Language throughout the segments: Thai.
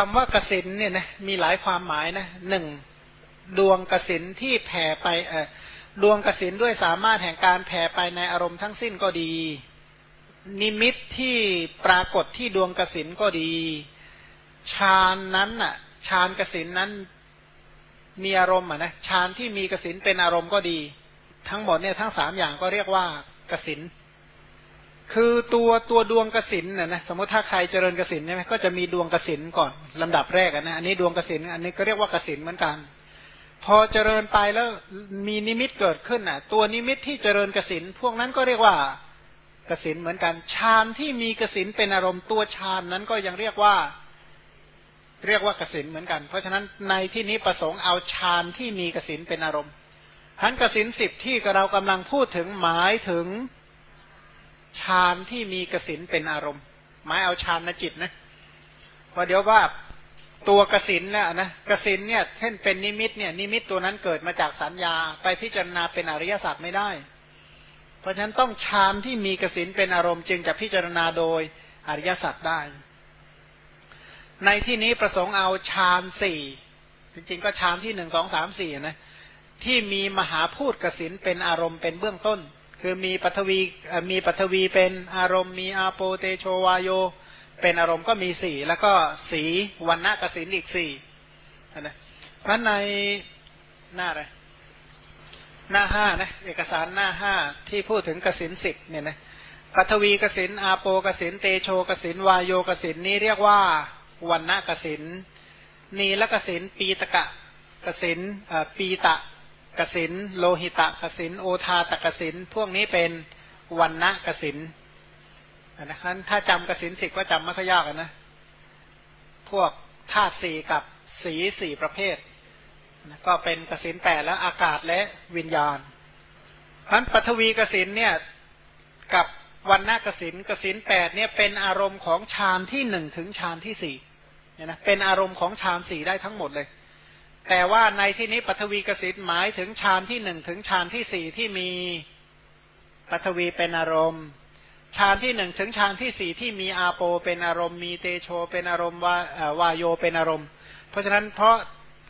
คำว่ากสินเนี่ยนะมีหลายความหมายนะหนึ่งดวงกสินที่แผ่ไปเออดวงกสินด้วยสามารถแห่งการแผ่ไปในอารมณ์ทั้งสิ้นก็ดี นิมิตที่ปรากฏที่ดวงกสินก็ดีฌานนั้นน่ะฌานกสินนั้นมีอารมณ์อะนะฌานที่มีกสินเป็นอารมณ์ก็ดี ทั้งหมดเนี่ยทั้งสามอย่างก็เรียกว่ากสิน คือตัวตัวดวงกสินนะนะสมมติถ้าใครเจริญกสินใช่ไหมก็จะมีดวงกสินก่อนลำดับแรกนะอันนี้ดวงกสินอันนี้ก็เรียกว่ากสินเหมือนกัน พอเจริญไปแล้วมีนิมิตเกิดขึ้นอะ ตัวนิมิตที่เจริญกสินพวกนั้นก็เรียกว่ากสินเหมือนกันฌานที่มีกสินเป็นอารมณ์ตัวฌานนั้นก็ยังเรียกว่า เรียกว่ากสินเหมือนกัน เพราะฉะนั้นในที่นี้ประสงค์เอาฌานที่มีกสินเป็นอารมณ์ทั้นกสินสิบที่เรากำลังพูดถึงหมายถึง ฌานที่มีกสินเป็นอารมณ์ หมายเอาฌานนจิตนะพอเดี๋ยวว่าตัวกสินเนี่ยนะกสินเนี่ยเช่นเป็นนิมิตเนี่ย นิมิตตัวนั้นเกิดมาจากสัญญา ไปพิจารณาเป็นอริยสัจไม่ได้ เพราะฉะนั้นต้องฌานที่มีกสินเป็นอารมณ์จึงจะพิจารณาโดยอริยสัจได้ ในที่นี้ประสงค์เอาฌานสี่จริงๆก็ฌานที่หนึ่งสองสามสี่นะที่มีมหาพูดกสินเป็นอารมณ์เป็นเบื้องต้น คือมีปัทวีมีปัทวีเป็นอารมณ์มีอาโปเตโชวายโย เป็นอารมณ์ก็มีสี่แล้วก็สีวันณะกสินอีกสี่นะเพราะในหน้าอะไรหน้าห้านะเอกสารหน้าห้าที่พูดถึงกสินสิบเนี่ยนะปัทวีกสินอาโปกสินเตโชกสินวายโยกสินนี้เรียกว่าวันณะกสินนีละกสินปีตะกะกสินปีตะ กสินโลหิตะกสินโอทาตกสินพวกนี้เป็นวันณะกสินนะครับถ้าจำกสินสิบก็จำไม่ค่อยยากนะ พวกธาตุสี่กับสีสี่ประเภทก็เป็นกสินแปดแล้วอากาศและวิญญาณพันปฐวีกสินเนี่ยกับวันณะกสินกสินแปดเนี่ยเป็นอารมณ์ของฌานที่หนึ่งถึงฌานที่สี่เนี่ยนะเป็นอารมณ์ของฌานสี่ได้ทั้งหมดเลย แต่ว่าในที่นี้ปฐวีกสิทธิ์หมายถึงฌานที่หนึ่งถึงฌานที่สี่ที่มีปฐวีเป็นอารมณ์ฌานที่หนึ่งถึงฌานที่สี่ที่มีอาโปเป็นอารมณ์ มีเตโชเป็นอารมณ์วาวาโยเป็นอารมณ์ เพราะฉะนั้นเพราะ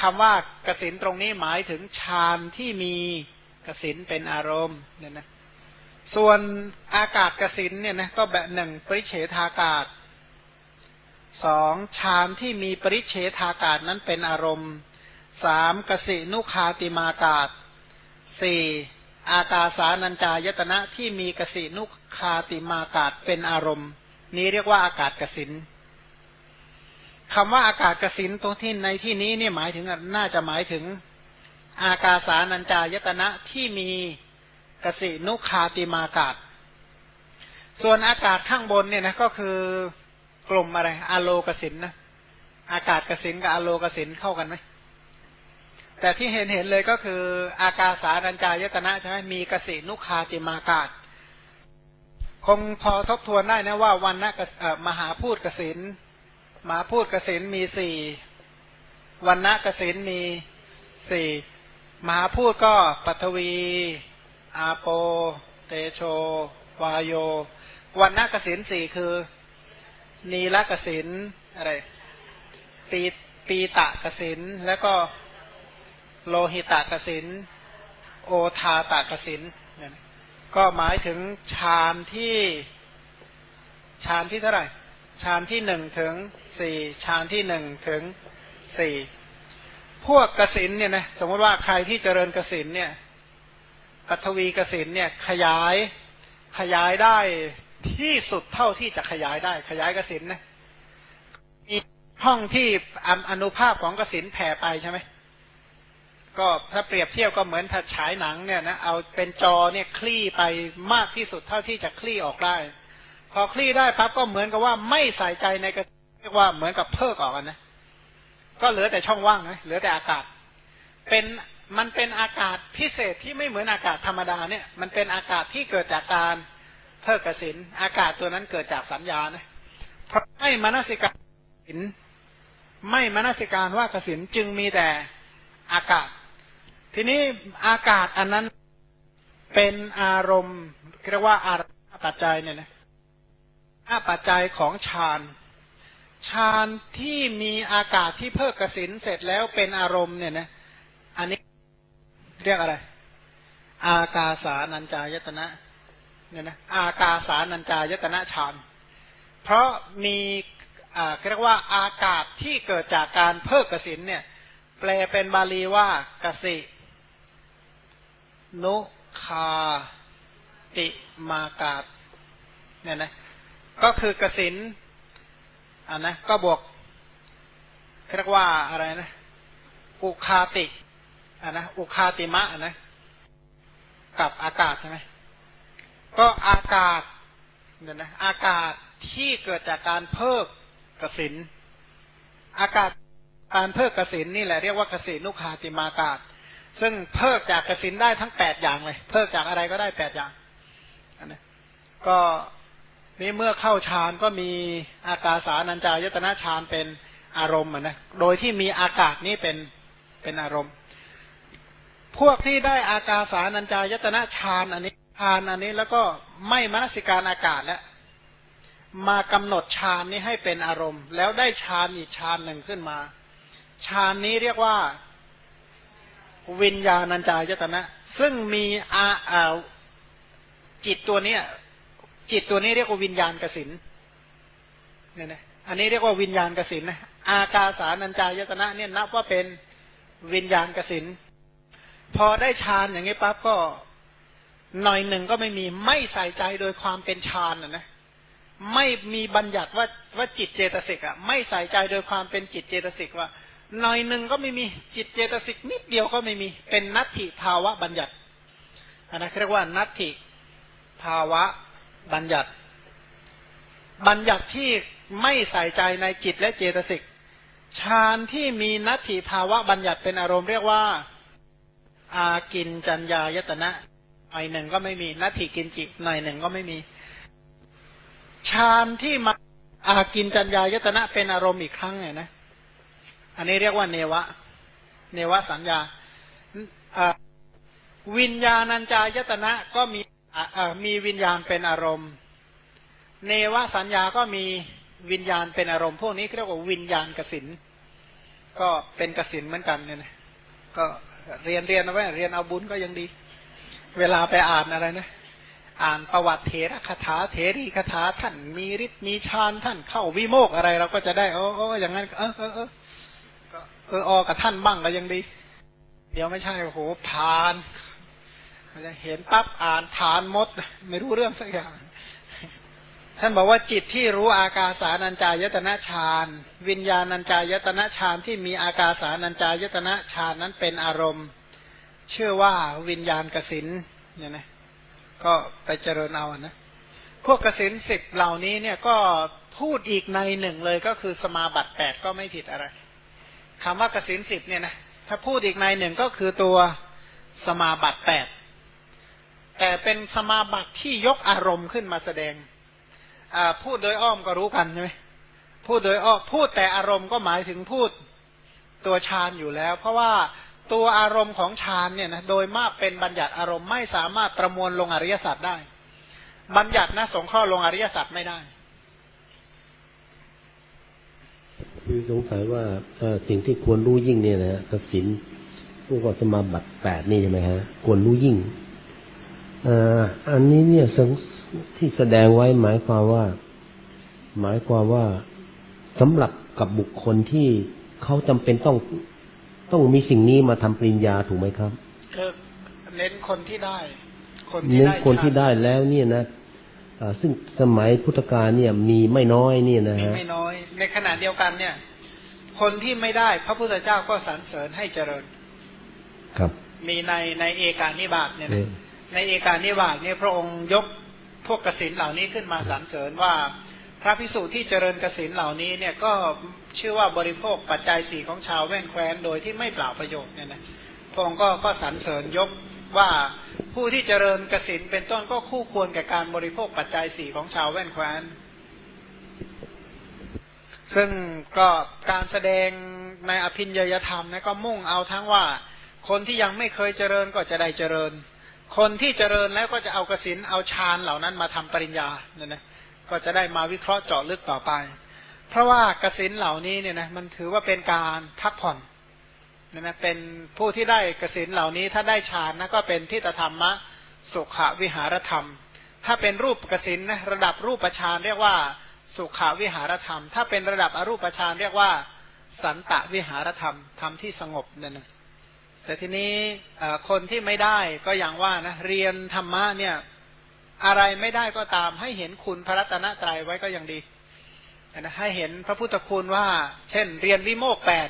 คำว่ากสินตรงนี้หมายถึงฌานที่มีกสินเป็นอารมณ์เนี่ยนะส่วนอากาศกสินเนี่ยนะก็แบบหนึ่งปริเฉทากาศสองฌานที่มีปริเฉทากาศนั้นเป็นอารมณ์ สามกสินุคาติมากาศสี่อากาสานัญจายตนะที่มีกสินุคาติมากาศเป็นอารมณ์ นี้เรียกว่าอากาศกสินคำว่าอากาศกสินตรงที่ในที่นี้เนี่ยหมายถึงน่าจะหมายถึง อากาสานัญจายตนะที่มีกสินุคาติมากาศ ส่วนอากาศข้างบนเนี่ยนะก็คือกลุ่มอะไรอะโลกสินนะอากาศกสินกับอะโลกสินเข้ากันไหม แต่ที่เห็นเห็นเลยก็คืออากาสารัญจายตนะใช่ไหมมีกสินุคาติมากาศ คงพอทบทวนได้นะว่าวันนะมหาพูดกสินมหาพูดกสินมีสี่วันนะกสินมีสี่มหาพูดก็ปัทวี อาโป เตโช วาโย วันนะกสินสี่คือ นีละกสินอะไรปีปีตะกสินแล้วก็ โลหิตากสิน โอทาตากสินเนี่ยก็หมายถึงฌานที่ฌานที่เท่าไหร่ฌานที่หนึ่งถึงสี่ฌานที่หนึ่งถึงสี่พวกกสินเนี่ยนะสมมติว่าใครที่เจริญกสินเนี่ยปัทวีกสินเนี่ยขยายขยายได้ที่สุดเท่าที่จะขยายได้ ขยายกสินนะมีห้องที่อนุภาพของกสินแผ่ไปใช่ไหม ก็ถ้าเปรียบเทียบก็เหมือนถ้าฉายหนังเนี่ยนะเอาเป็นจอเนี่ยคลี่ไปมากที่สุดเท่าที่จะคลี่ออกได้ พอคลี่ได้ปั๊บก็เหมือนกับว่าไม่ใส่ใจในกระเรียกว่าเหมือนกับเพิกออกนะก็เหลือแต่ช่องว่างนะเหลือแต่อากาศ เป็นมันเป็นอากาศพิเศษที่ไม่เหมือนอากาศธรรมดาเนี่ย มันเป็นอากาศที่เกิดจากการเพิกกสินอากาศตัวนั้นเกิดจากสัญญานะเพราะไม่มนสิการสินไม่มนสิการว่ากสินจึงมีแต่อากาศ ทีนี้อากาศอันนั้นเป็นอารมณ์เรียกว่าอารปัจจัยเนี่ยนะอาปัจจัยของฌานฌานที่มีอากาศที่เพิกกสินเสร็จแล้วเป็นอารมณ์เนี่ยนะอันนี้เรียกอะไร อากาสานัญจายตนะเนี่ยนะอากาสานัญจายตนะฌานเพราะมีอ่าเรียกว่าอากาศที่เกิดจากการเพิกกสินเนี่ย แปลเป็นบาลีว่ากสิ นุคาติมากาศเนี่ยนะ ก็คือกสินอันนะ ก็บวกเรียกว่าอะไรนะ อุคาติอันนะ อุคาติมะอันนะ กับอากาศใช่ไหมก็อากาศเนี่ยนะ อากาศที่เกิดจากการเพิกกสิน อากาศการเพิกกสินนี่แหละเรียกว่ากสินุคาติมากาศ ซึ่งเพิกจากกสินได้ทั้งแปดอย่างเลย เพิกจากอะไรก็ได้แปดอย่างอันนะก็นี่เมื่อเข้าฌานก็มีอากาสานัญจายตนะฌานเป็นอารมณ์นะโดยที่มีอากาศนี้เป็นเป็นอารมณ์ พวกที่ได้อากาสานัญจายตนะฌานอันนี้ฌานอันนี้แล้วก็ไม่มนสิการอากาศแล้วมากำหนดฌานนี้ให้เป็นอารมณ์ แล้วได้ฌานอีกฌานหนึ่งขึ้นมาฌานนี้เรียกว่า วิญญาณัญจายตนะ ซึ่งมีอาอาจิตตัวเนี้ย จิตตัวนี้เรียกว่าวิญญาณกสินเนี่ยนะอันนี้เรียกว่าวิญญาณกสินนะอากาสานัญจายตนะ เนี่ยนับว่าเป็นวิญญาณกสินพอได้ฌานอย่างนี้ปั๊บก็หน่อยหนึ่งก็ไม่มีไม่ใส่ใจโดยความเป็นฌานนะนะไม่มีบัญญัติว่าว่าจิตเจตสิกอะไม่ใส่ใจโดยความเป็นจิตเจตสิกว่า หน่อยหนึ่งก็ไม่มีจิตเจตสิกนิดเดียวก็ไม่มี เป็นนัตถิภาวะบัญญัติอันนั้นเรียกว่านัตถิภาวะบัญญัติ บัญญัติที่ไม่ใส่ใจในจิตและเจตสิกฌานที่มีนัตถิภาวะบัญญัติเป็นอารมณ์เรียกว่า อากินจัญญายตนะหน่อยหนึ่งก็ไม่มีนัตถิกินจิหน่อยหนึ่งก็ไม่มีฌานที่มาอากินจัญญายตนะเป็นอารมณ์อีกครั้งเนี่ยนะ อันนี้เรียกว่าเนวะ เนวะสัญญาวิญญาณัญจายตนะก็มีมีวิญญาณเป็นอารมณ์ เนวะสัญญาก็มีวิญญาณเป็นอารมณ์ พวกนี้เรียกว่าวิญญาณกสินก็เป็นกสินเหมือนกันเนี่ยนะก็เรียนเรียนเอาไว้เรียนเอาบุญก็ยังดี เวลาไปอ่านอะไรนะอ่านประวัติเถระคาถาเถรีคาถาท่านมีฤทธิ์มีฌานท่านเข้าวิโมกอะไร เราก็จะได้โอ้โอ้อย่างนั้น เออเออเออ เออออกับท่านบ้างก็ยังดี เดี๋ยวไม่ใช่โอ้โหผ่านจะเห็นปั๊บอ่านฐานมด ไม่รู้เรื่องสักอย่าง ท่านบอกว่าจิตที่รู้อากาสานัญจายตนะฌานวิญญาณัญจายตนะฌานที่มีอากาสานัญจายตนะฌานนั้นเป็นอารมณ์ เชื่อว่าวิญญาณกสินเนี่ยนะก็ไปเจริญเอานะพวกกสินสิบเหล่านี้เนี่ยก็พูดอีกในหนึ่งเลยก็คือสมาบัติแปดก็ไม่ผิดอะไร คำว่ากสินสิบเนี่ยนะถ้าพูดอีกในหนึ่งก็คือตัวสมาบัติแปดแต่เป็นสมาบัติที่ยกอารมณ์ขึ้นมาแสดงพูดโดยอ้อมก็รู้กันใช่ไหมพูดโดยอ้อมพูดแต่อารมณ์ก็หมายถึงพูดตัวฌานอยู่แล้ว เพราะว่าตัวอารมณ์ของฌานเนี่ยนะโดยมากเป็นบัญญัติอารมณ์ไม่สามารถประมวลลงอริยสัจได้ บัญญัตินะสงข้อลงอริยสัจไม่ได้ คือสงสัยว่าสิ่งที่ควรรู้ยิ่งเนี่ยนะกสินพวกสมาบัติแปดนี่ใช่ไหมฮะควรรู้ยิ่งอันนี้เนี่ยที่แสดงไว้หมายความว่า หมายความว่าสำหรับกับบุคคลที่เขาจำเป็นต้องต้องมีสิ่งนี้มาทำปริญญาถูกไหมครับคือเน้นคนที่ได้ คนที่ได้คนที่ได้แล้วเนี่ยนะ ซึ่งสมัยพุทธกาลเนี่ยมีไม่น้อยเนี่ยนะฮะไม่น้อย ในขณะเดียวกันเนี่ย คนที่ไม่ได้พระพุทธเจ้าก็สรรเสริญให้เจริญ ครับ มีในในเอกานิบาตเนี่ยในเอกานิวาสเนี่ยพระองค์ยกพวกกสินเหล่านี้ขึ้นมาสรรเสริญว่า พระพิสุที่เจริญกสินเหล่านี้เนี่ยก็ชื่อว่าบริโภคปัจจัยสี่ของชาวแว่นแคว้นโดยที่ไม่เปล่าประโยชน์เนี่ยนะพระองค์ก็ก็สรรเสริญยกว่า ผู้ที่เจริญกสินเป็นต้นก็คู่ควรกับการบริโภคปัจจัยสี่ของชาวแว่นแคว้น ซึ่งก็การแสดงในอภินยยธรรมนะก็มุ่งเอาทั้งว่า คนที่ยังไม่เคยเจริญก็จะได้เจริญ คนที่เจริญแล้วก็จะเอากสินเอาฌานเหล่านั้นมาทำปริญญาเนี่ยนะก็จะได้มาวิเคราะห์เจาะลึกต่อไป เพราะว่ากสินเหล่านี้เนี่ยนะมันถือว่าเป็นการพักผ่อน นี่ยนะเป็นผู้ที่ได้กสินเหล่านี้ถ้าได้ฌานนะก็เป็นทิฏฐธรรมะสุขวิหารธรรม ถ้าเป็นรูปกสินนะระดับรูปฌานเรียกว่าสุขวิหารธรรม ถ้าเป็นระดับอรูปฌานเรียกว่า สันตวิหารธรรมธรรมที่สงบนั่นนะแต่ทีนี้คนที่ไม่ได้ก็อย่างว่านะเรียนธรรมะเนี่ยอะไรไม่ได้ก็ตามให้เห็นคุณพระรัตนตรัยไว้ก็ยังดีนะให้เห็นพระพุทธคุณว่า เช่น เรียนวิโมกแปด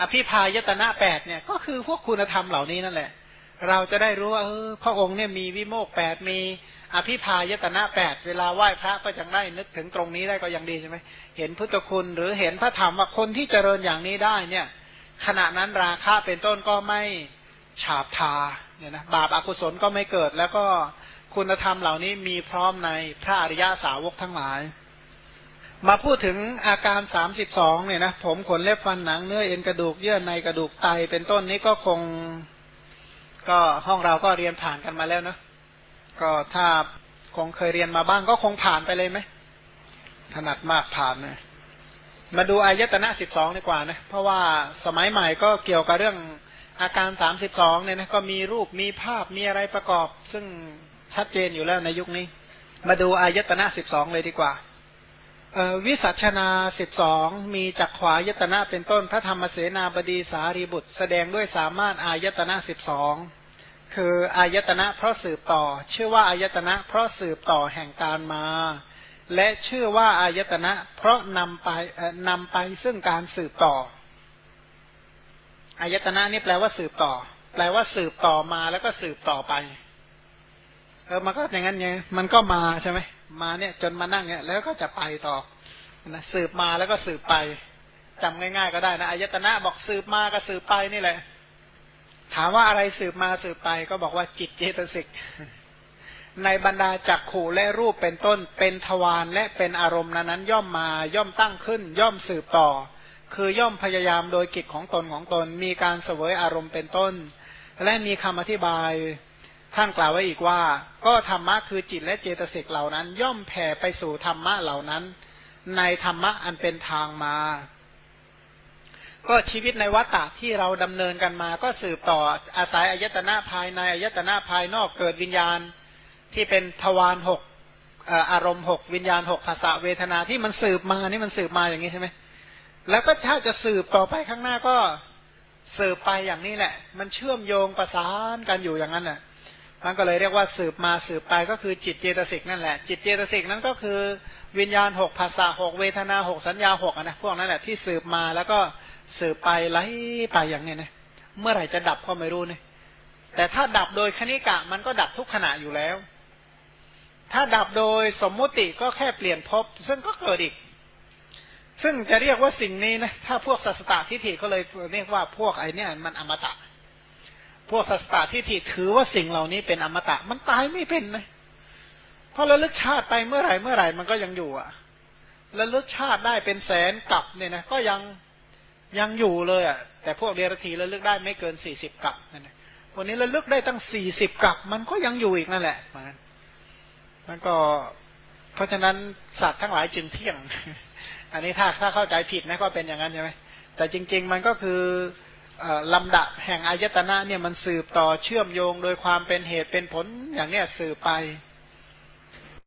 อภิพายตนะแปดเนี่ยก็คือพวกคุณธรรมเหล่านี้นั่นแหละ เราจะได้รู้ว่าเออพระองค์เนี่ยมีวิโมกแปดมีอภิพายตนะแปดเวลาไหว้พระก็ยังได้นึกถึงตรงนี้ได้ก็ยังดีใช่ไหมเห็นพุทธคุณหรือเห็นพระธรรมว่าคนที่เจริญอย่างนี้ได้เนี่ย ขณะนั้นราคะเป็นต้นก็ไม่ฉาบทาเนี่ยนะบาปอากุศลก็ไม่เกิด แล้วก็คุณธรรมเหล่านี้มีพร้อมในพระอริยาสาวกทั้งหลาย มาพูดถึงอาการสามสิบสองเนี่ยนะผมขนเล็บฟันหนังเนื้อเอ็นกระดูกเยื่อในกระดูกไตเป็นต้นนี้ก็คงก็ห้องเราก็เรียนผ่านกันมาแล้วเนาะก็ถ้าคงเคยเรียนมาบ้างก็คงผ่านไปเลยไหมถนัดมากผ่านนะมาดูอายตนะสิบสองดีกว่านะเพราะว่าสมัยใหม่ก็เกี่ยวกับเรื่องอาการสามสิบสองเนี่ยนะก็มีรูปมีภาพมีอะไรประกอบ ซึ่งชัดเจนอยู่แล้วในยุคนี้ มาดูอายตนะสิบสองเลยดีกว่า วิสัชนาสิบสองมีจักขวายตนะเป็นต้นพระธรรมเสนาบดีสารีบุตร แสดงด้วยสามารถอายตนะสิบสองคืออายตนะเพราะสืบต่อ ชื่อว่าอายตนะเพราะสืบต่อแห่งการมา และชื่อว่าอายตนะเพราะนำไปนำไปซึ่งการสืบต่ออายตนะนี่แปลว่าสืบต่อ แปลว่าสืบต่อมาแล้วก็สืบต่อไปเออมันก็อย่างนั้นไงมันก็มาใช่ไหม มาเนี่ยจนมานั่งเนี่ยแล้วก็จะไปต่อนะสืบมาแล้วก็สืบไปจำง่าย ๆ ก็ได้นะอายตนะบอกสืบมาก็สืบไปนี่แหละ ถามว่าอะไรสืบมาสืบไปก็บอกว่าจิตเจตสิก ในบรรดาจักขู่และรูปเป็นต้นเป็นทวารและเป็นอารมณ์นั้นนั้นย่อมมาย่อมตั้งขึ้น ย่อมสืบต่อ คือย่อมพยายามโดยกิจของตนของตนมีการเสวยอารมณ์เป็นต้น และมีคำอธิบาย ท่านกล่าวไว้อีกว่า ก็ธรรมะคือจิตและเจตสิกเหล่านั้น ย่อมแผ่ไปสู่ธรรมะเหล่านั้น ในธรรมะอันเป็นทางมา ก็ชีวิตในวัฏฏะที่เราดำเนินกันมา ก็สืบต่ออาศัยอายตนะภายในอายตนะภายนอกเกิดวิญญาณที่เป็นทวารหกอารมณ์หกวิญญาณหกภาษาเวทนาที่มันสืบมานี่มันสืบมาอย่างนี้ใช่ไหมแล้วก็ถ้าจะสืบต่อไปข้างหน้าก็สืบไปอย่างนี้แหละ มันเชื่อมโยงประสานกันอยู่อย่างนั้นแห ละมันก็เลยเรียกว่าสืบมาสืบไปก็คือจิตเจตสิกนั่นแหละ จิตเจตสิกนั้นก็คือวิญญาณหกภาษาหกเวทนาหกสัญญาหกนะพวกนั้นแหละที่สืบมาแล้วก็สืบไปไล่ไปอย่างเนี้นะเมื่อไหร่จะดับก็ไม่รู้เนี่ยแต่ถ้าดับโดยคณิกะมันก็ดับทุกขณะอยู่แล้ว ถ้าดับโดยสมมุติก็แค่เปลี่ยนภพซึ่งก็เกิดอีก ซึ่งจะเรียกว่าสิ่งนี้นะถ้าพวกสัสตทิฏฐิก็เลยเรียกว่าพวกไอเนี่ยมันอมตะ พวกสัสตาที่ถีถือว่าสิ่งเหล่านี้เป็นอมตะ มันตายไม่เป็นนะเพราะระลึกชาติไปเมื่อไหร่เมื่อไหร่มันก็ยังอยู่อะระลึกชาติได้เป็นแสนกับเนี่ยนะก็ยังยังอยู่เลยอะแต่พวกเดรัจฉีระลึกได้ไม่เกินสี่สิบกับนะวันนี้ระลึกได้ตั้งสี่สิบกับ มันก็ยังอยู่อีกนั่นแหละมันมันก็ เพราะฉะนั้นสัตว์ทั้งหลายจึงเที่ยง อันนี้ถ้าถ้าเข้าใจผิดนะก็เป็นอย่างนั้นใช่ไหมแต่จริง ๆ มันก็คือ ลำดับแห่งอายตนะเนี่ยมันสืบต่อเชื่อมโยงโดยความเป็นเหตุเป็นผลอย่างเนี้ยสืบไป